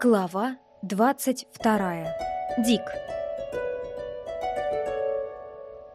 Глава 22. Дик.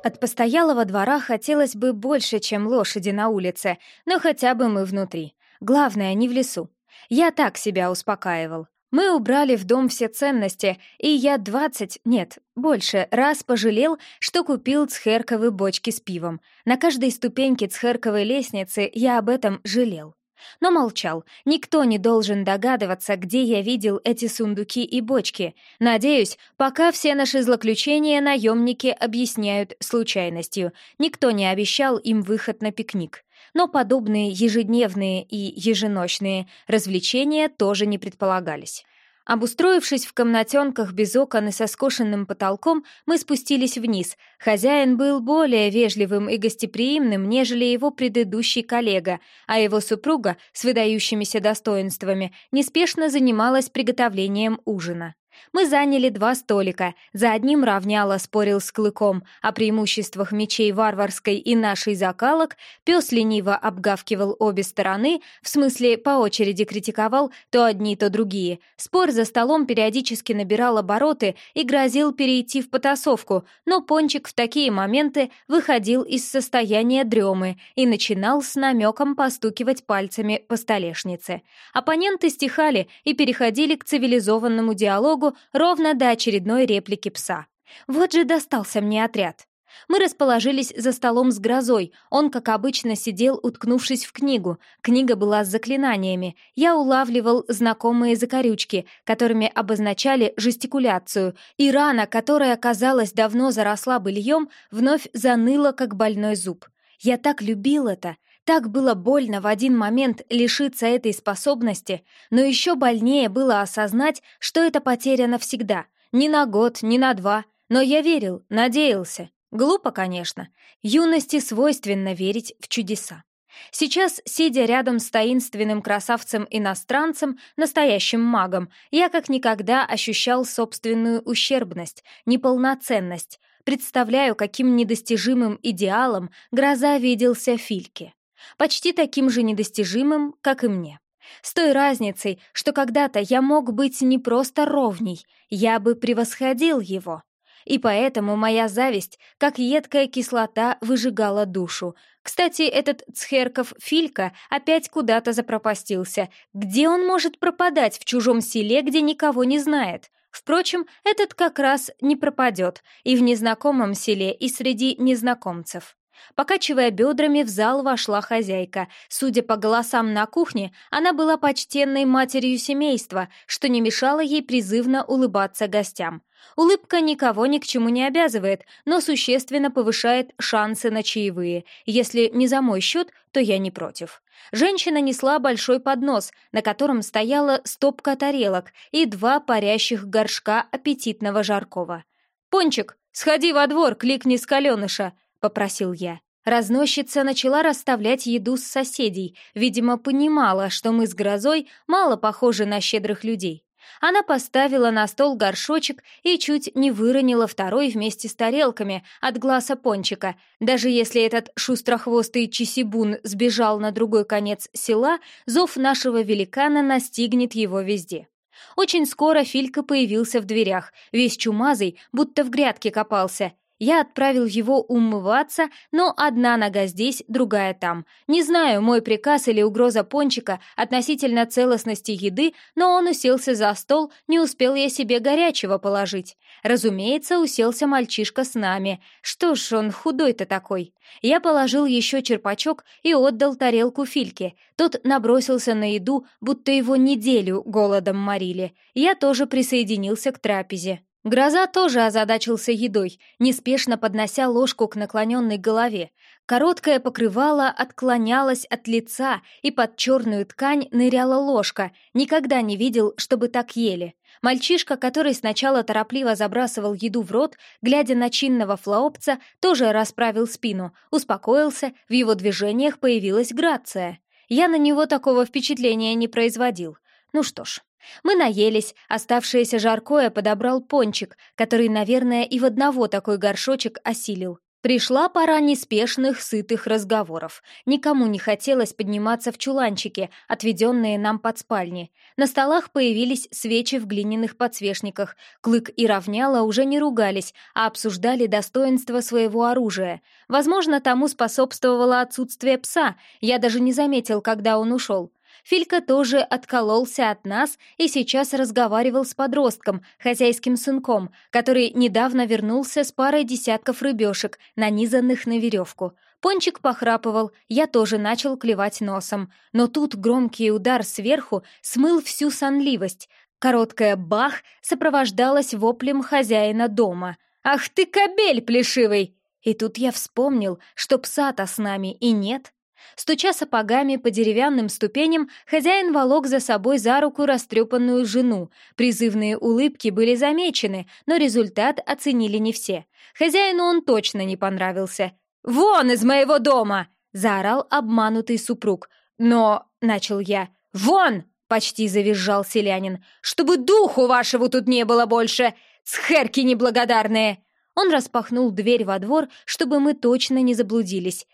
От постоялого двора хотелось бы больше, чем лошади на улице, но хотя бы мы внутри. Главное, не в лесу. Я так себя успокаивал. Мы убрали в дом все ценности, и я двадцать, нет, больше, раз пожалел, что купил цхерковые бочки с пивом. На каждой ступеньке цхерковой лестницы я об этом жалел но молчал. Никто не должен догадываться, где я видел эти сундуки и бочки. Надеюсь, пока все наши злоключения наемники объясняют случайностью. Никто не обещал им выход на пикник. Но подобные ежедневные и еженочные развлечения тоже не предполагались. Обустроившись в комнатенках без окон и со скошенным потолком, мы спустились вниз. Хозяин был более вежливым и гостеприимным, нежели его предыдущий коллега, а его супруга с выдающимися достоинствами неспешно занималась приготовлением ужина. Мы заняли два столика. За одним равняло спорил с клыком о преимуществах мечей варварской и нашей закалок, пес лениво обгавкивал обе стороны, в смысле по очереди критиковал то одни, то другие. Спор за столом периодически набирал обороты и грозил перейти в потасовку, но Пончик в такие моменты выходил из состояния дремы и начинал с намеком постукивать пальцами по столешнице. Оппоненты стихали и переходили к цивилизованному диалогу, дорогу ровно до очередной реплики пса. Вот же достался мне отряд. Мы расположились за столом с грозой. Он, как обычно, сидел, уткнувшись в книгу. Книга была с заклинаниями. Я улавливал знакомые закорючки, которыми обозначали жестикуляцию, и рана, которая, казалось, давно заросла быльем, вновь заныла, как больной зуб. Я так любил это, так было больно в один момент лишиться этой способности, но еще больнее было осознать, что это потеря навсегда. Ни на год, ни на два. Но я верил, надеялся. Глупо, конечно. Юности свойственно верить в чудеса. Сейчас, сидя рядом с таинственным красавцем-иностранцем, настоящим магом, я как никогда ощущал собственную ущербность, неполноценность. Представляю, каким недостижимым идеалом гроза виделся Фильке почти таким же недостижимым, как и мне. С той разницей, что когда-то я мог быть не просто ровней, я бы превосходил его. И поэтому моя зависть, как едкая кислота, выжигала душу. Кстати, этот Цхерков Филька опять куда-то запропастился. Где он может пропадать в чужом селе, где никого не знает? Впрочем, этот как раз не пропадет и в незнакомом селе, и среди незнакомцев. Покачивая бедрами, в зал вошла хозяйка. Судя по голосам на кухне, она была почтенной матерью семейства, что не мешало ей призывно улыбаться гостям. Улыбка никого ни к чему не обязывает, но существенно повышает шансы на чаевые. Если не за мой счет, то я не против. Женщина несла большой поднос, на котором стояла стопка тарелок и два парящих горшка аппетитного жаркого. «Пончик, сходи во двор, кликни с каленыша», попросил я. Разносчица начала расставлять еду с соседей, видимо, понимала, что мы с Грозой мало похожи на щедрых людей. Она поставила на стол горшочек и чуть не выронила второй вместе с тарелками от глаза пончика. Даже если этот шустрохвостый чисибун сбежал на другой конец села, зов нашего великана настигнет его везде. Очень скоро Филька появился в дверях, весь чумазый, будто в грядке копался, я отправил его умываться, но одна нога здесь, другая там. Не знаю, мой приказ или угроза пончика относительно целостности еды, но он уселся за стол, не успел я себе горячего положить. Разумеется, уселся мальчишка с нами. Что ж он худой-то такой? Я положил еще черпачок и отдал тарелку Фильке. Тот набросился на еду, будто его неделю голодом морили. Я тоже присоединился к трапезе. Гроза тоже озадачился едой, неспешно поднося ложку к наклоненной голове. Короткое покрывало отклонялось от лица, и под черную ткань ныряла ложка. Никогда не видел, чтобы так ели. Мальчишка, который сначала торопливо забрасывал еду в рот, глядя на чинного флаопца, тоже расправил спину, успокоился, в его движениях появилась грация. Я на него такого впечатления не производил. Ну что ж, мы наелись, оставшееся жаркое подобрал пончик, который, наверное, и в одного такой горшочек осилил. Пришла пора неспешных, сытых разговоров. Никому не хотелось подниматься в чуланчики, отведенные нам под спальни. На столах появились свечи в глиняных подсвечниках. Клык и равняла уже не ругались, а обсуждали достоинство своего оружия. Возможно, тому способствовало отсутствие пса. Я даже не заметил, когда он ушел. Филька тоже откололся от нас и сейчас разговаривал с подростком, хозяйским сынком, который недавно вернулся с парой десятков рыбешек, нанизанных на веревку. Пончик похрапывал, я тоже начал клевать носом. Но тут громкий удар сверху смыл всю сонливость. Короткая «бах» сопровождалась воплем хозяина дома. «Ах ты, кобель плешивый!» И тут я вспомнил, что пса-то с нами и нет. Стуча сапогами по деревянным ступеням, хозяин волок за собой за руку растрепанную жену. Призывные улыбки были замечены, но результат оценили не все. Хозяину он точно не понравился. «Вон из моего дома!» — заорал обманутый супруг. «Но...» — начал я. «Вон!» — почти завизжал селянин. «Чтобы духу вашего тут не было больше! Схерки неблагодарные!» Он распахнул дверь во двор, чтобы мы точно не заблудились.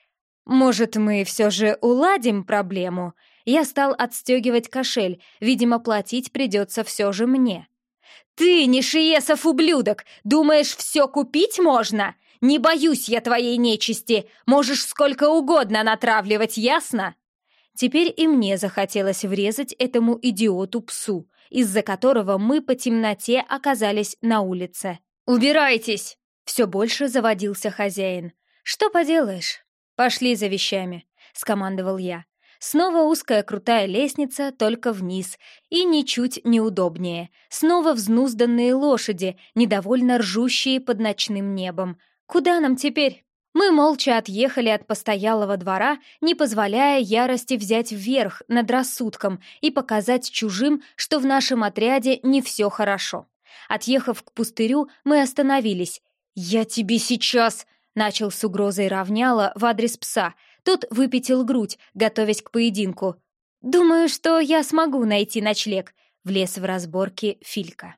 «Может, мы все же уладим проблему?» Я стал отстегивать кошель, видимо, платить придется все же мне. «Ты, Нишиесов ублюдок, думаешь, все купить можно? Не боюсь я твоей нечисти, можешь сколько угодно натравливать, ясно?» Теперь и мне захотелось врезать этому идиоту-псу, из-за которого мы по темноте оказались на улице. «Убирайтесь!» — все больше заводился хозяин. «Что поделаешь?» «Пошли за вещами», — скомандовал я. Снова узкая крутая лестница, только вниз, и ничуть неудобнее. Снова взнузданные лошади, недовольно ржущие под ночным небом. Куда нам теперь? Мы молча отъехали от постоялого двора, не позволяя ярости взять вверх над рассудком и показать чужим, что в нашем отряде не все хорошо. Отъехав к пустырю, мы остановились. «Я тебе сейчас!» Начал с угрозой равняла в адрес пса. Тот выпятил грудь, готовясь к поединку. «Думаю, что я смогу найти ночлег», — влез в разборки Филька.